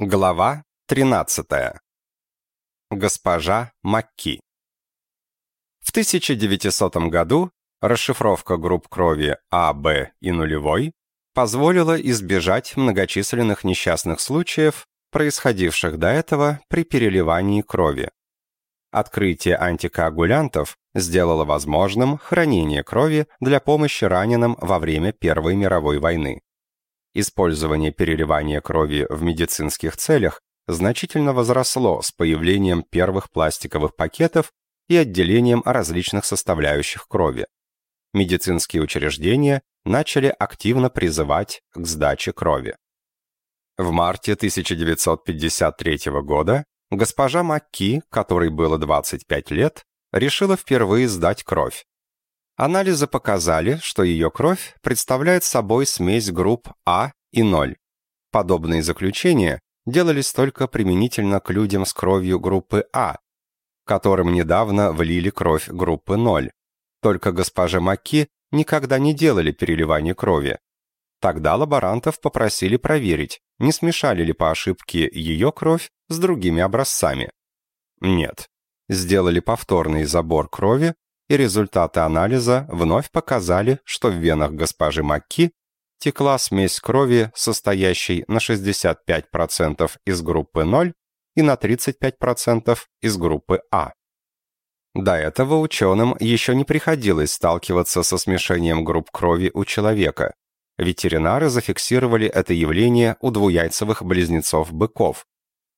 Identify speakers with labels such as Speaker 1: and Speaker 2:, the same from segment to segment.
Speaker 1: Глава 13. Госпожа Макки. В 1900 году расшифровка групп крови А, Б и нулевой позволила избежать многочисленных несчастных случаев, происходивших до этого при переливании крови. Открытие антикоагулянтов сделало возможным хранение крови для помощи раненым во время Первой мировой войны. Использование переливания крови в медицинских целях значительно возросло с появлением первых пластиковых пакетов и отделением различных составляющих крови. Медицинские учреждения начали активно призывать к сдаче крови. В марте 1953 года госпожа Макки, которой было 25 лет, решила впервые сдать кровь. Анализы показали, что ее кровь представляет собой смесь групп А и 0. Подобные заключения делались только применительно к людям с кровью группы А, которым недавно влили кровь группы 0. Только госпоже Маки никогда не делали переливание крови. Тогда лаборантов попросили проверить, не смешали ли по ошибке ее кровь с другими образцами. Нет. Сделали повторный забор крови, и результаты анализа вновь показали, что в венах госпожи Макки текла смесь крови, состоящей на 65% из группы 0 и на 35% из группы А. До этого ученым еще не приходилось сталкиваться со смешением групп крови у человека. Ветеринары зафиксировали это явление у двуяйцевых близнецов-быков.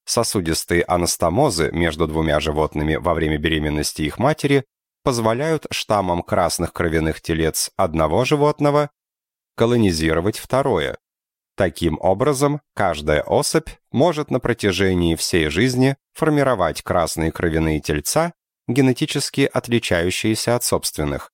Speaker 1: Сосудистые анастомозы между двумя животными во время беременности их матери позволяют штаммам красных кровяных телец одного животного колонизировать второе. Таким образом, каждая особь может на протяжении всей жизни формировать красные кровяные тельца, генетически отличающиеся от собственных.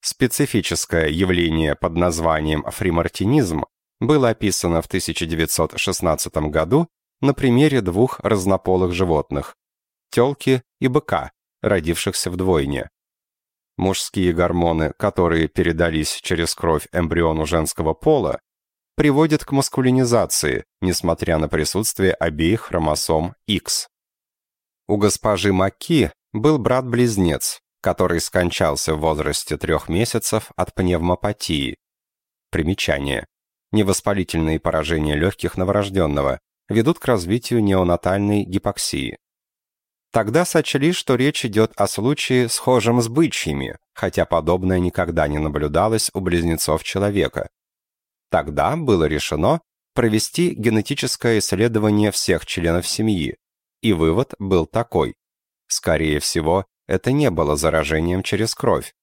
Speaker 1: Специфическое явление под названием фримартинизм было описано в 1916 году на примере двух разнополых животных – телки и быка, родившихся вдвойне. Мужские гормоны, которые передались через кровь эмбриону женского пола, приводят к маскулинизации, несмотря на присутствие обеих хромосом X. У госпожи Маки был брат-близнец, который скончался в возрасте трех месяцев от пневмопатии. Примечание. Невоспалительные поражения легких новорожденного ведут к развитию неонатальной гипоксии. Тогда сочли, что речь идет о случае, схожем с бычьими, хотя подобное никогда не наблюдалось у близнецов человека. Тогда было решено провести генетическое исследование всех членов семьи, и вывод был такой. Скорее всего, это не было заражением через кровь.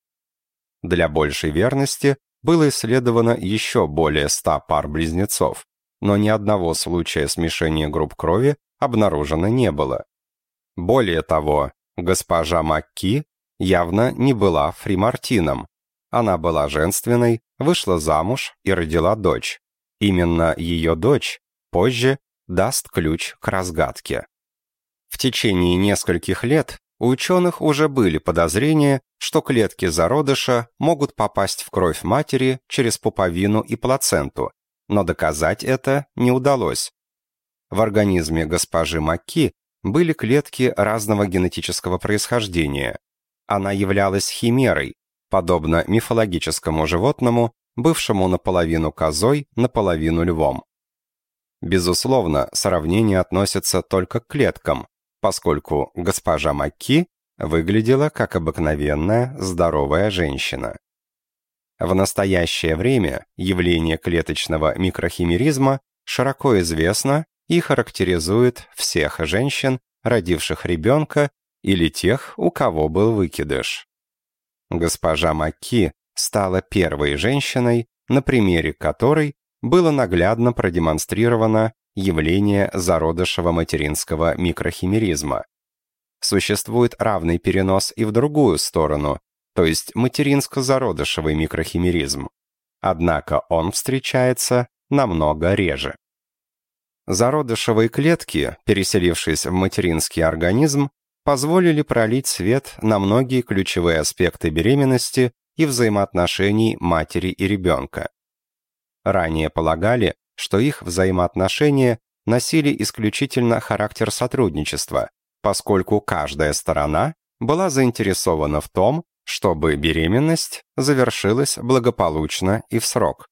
Speaker 1: Для большей верности было исследовано еще более ста пар близнецов, но ни одного случая смешения групп крови обнаружено не было. Более того, госпожа Макки явно не была фримартином. Она была женственной, вышла замуж и родила дочь. Именно ее дочь позже даст ключ к разгадке. В течение нескольких лет у ученых уже были подозрения, что клетки зародыша могут попасть в кровь матери через пуповину и плаценту, но доказать это не удалось. В организме госпожи Макки были клетки разного генетического происхождения. Она являлась химерой, подобно мифологическому животному, бывшему наполовину козой, наполовину львом. Безусловно, сравнение относится только к клеткам, поскольку госпожа Макки выглядела как обыкновенная здоровая женщина. В настоящее время явление клеточного микрохимеризма широко известно и характеризует всех женщин, родивших ребенка или тех, у кого был выкидыш. Госпожа Макки стала первой женщиной, на примере которой было наглядно продемонстрировано явление зародышего материнского микрохимеризма. Существует равный перенос и в другую сторону, то есть материнско-зародышевый микрохимеризм. Однако он встречается намного реже. Зародышевые клетки, переселившись в материнский организм, позволили пролить свет на многие ключевые аспекты беременности и взаимоотношений матери и ребенка. Ранее полагали, что их взаимоотношения носили исключительно характер сотрудничества, поскольку каждая сторона была заинтересована в том, чтобы беременность завершилась благополучно и в срок.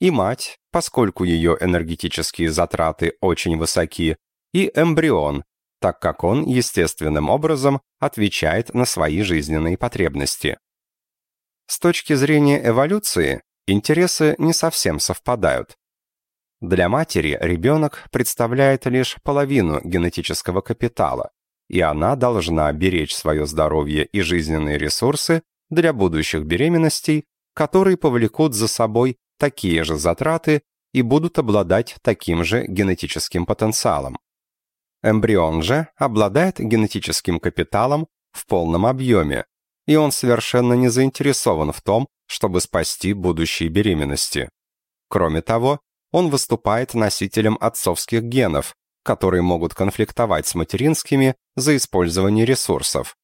Speaker 1: И мать, поскольку ее энергетические затраты очень высоки, и эмбрион, так как он естественным образом отвечает на свои жизненные потребности. С точки зрения эволюции, интересы не совсем совпадают. Для матери ребенок представляет лишь половину генетического капитала, и она должна беречь свое здоровье и жизненные ресурсы для будущих беременностей, которые повлекут за собой такие же затраты и будут обладать таким же генетическим потенциалом. Эмбрион же обладает генетическим капиталом в полном объеме, и он совершенно не заинтересован в том, чтобы спасти будущие беременности. Кроме того, он выступает носителем отцовских генов, которые могут конфликтовать с материнскими за использование ресурсов.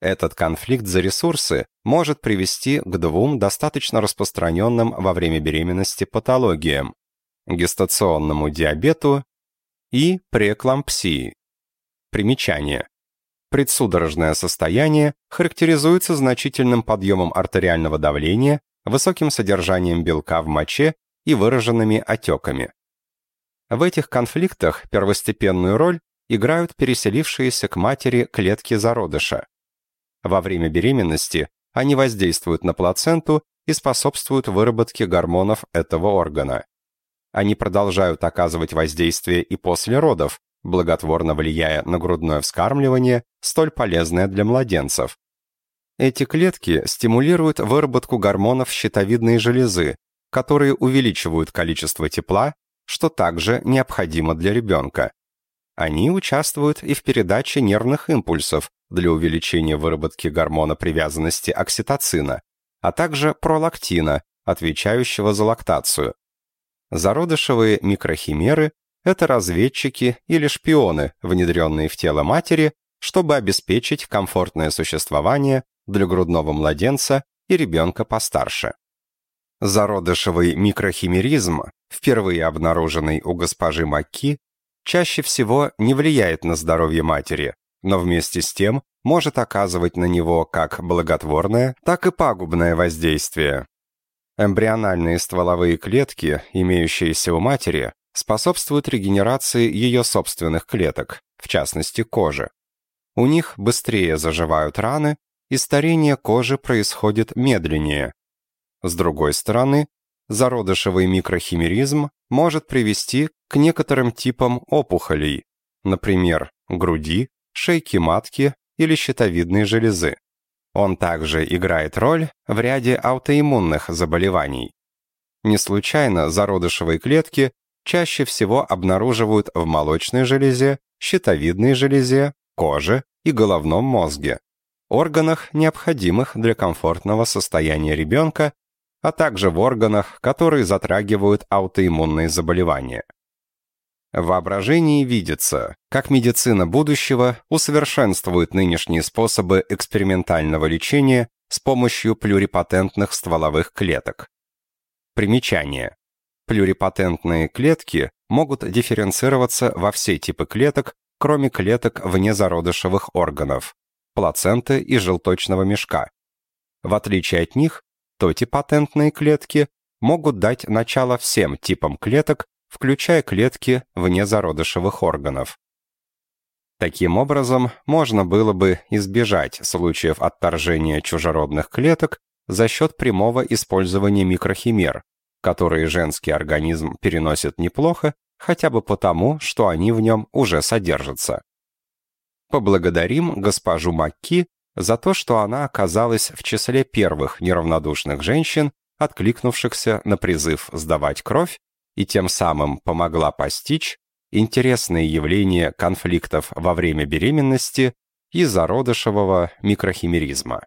Speaker 1: Этот конфликт за ресурсы может привести к двум достаточно распространенным во время беременности патологиям – гестационному диабету и преэклампсии. Примечание. Предсудорожное состояние характеризуется значительным подъемом артериального давления, высоким содержанием белка в моче и выраженными отеками. В этих конфликтах первостепенную роль играют переселившиеся к матери клетки зародыша. Во время беременности они воздействуют на плаценту и способствуют выработке гормонов этого органа. Они продолжают оказывать воздействие и после родов, благотворно влияя на грудное вскармливание, столь полезное для младенцев. Эти клетки стимулируют выработку гормонов щитовидной железы, которые увеличивают количество тепла что также необходимо для ребенка. Они участвуют и в передаче нервных импульсов для увеличения выработки гормона привязанности окситоцина, а также пролактина, отвечающего за лактацию. Зародышевые микрохимеры – это разведчики или шпионы, внедренные в тело матери, чтобы обеспечить комфортное существование для грудного младенца и ребенка постарше. Зародышевый микрохимеризм, впервые обнаруженный у госпожи Макки, чаще всего не влияет на здоровье матери, но вместе с тем может оказывать на него как благотворное, так и пагубное воздействие. Эмбриональные стволовые клетки, имеющиеся у матери, способствуют регенерации ее собственных клеток, в частности кожи. У них быстрее заживают раны, и старение кожи происходит медленнее, с другой стороны, зародышевый микрохимеризм может привести к некоторым типам опухолей, например, груди, шейки матки или щитовидной железы. Он также играет роль в ряде аутоиммунных заболеваний. Не случайно зародышевые клетки чаще всего обнаруживают в молочной железе, щитовидной железе, коже и головном мозге, органах, необходимых для комфортного состояния ребенка а также в органах, которые затрагивают аутоиммунные заболевания. В воображении видится, как медицина будущего усовершенствует нынешние способы экспериментального лечения с помощью плюрипатентных стволовых клеток. Примечание. Плюрипатентные клетки могут дифференцироваться во все типы клеток, кроме клеток внезародышевых органов, плаценты и желточного мешка. В отличие от них, Тотипатентные клетки могут дать начало всем типам клеток, включая клетки вне зародышевых органов. Таким образом, можно было бы избежать случаев отторжения чужеродных клеток за счет прямого использования микрохимер, которые женский организм переносит неплохо, хотя бы потому, что они в нем уже содержатся. Поблагодарим госпожу Макки за то, что она оказалась в числе первых неравнодушных женщин, откликнувшихся на призыв сдавать кровь и тем самым помогла постичь интересные явления конфликтов во время беременности и зародышевого микрохимеризма.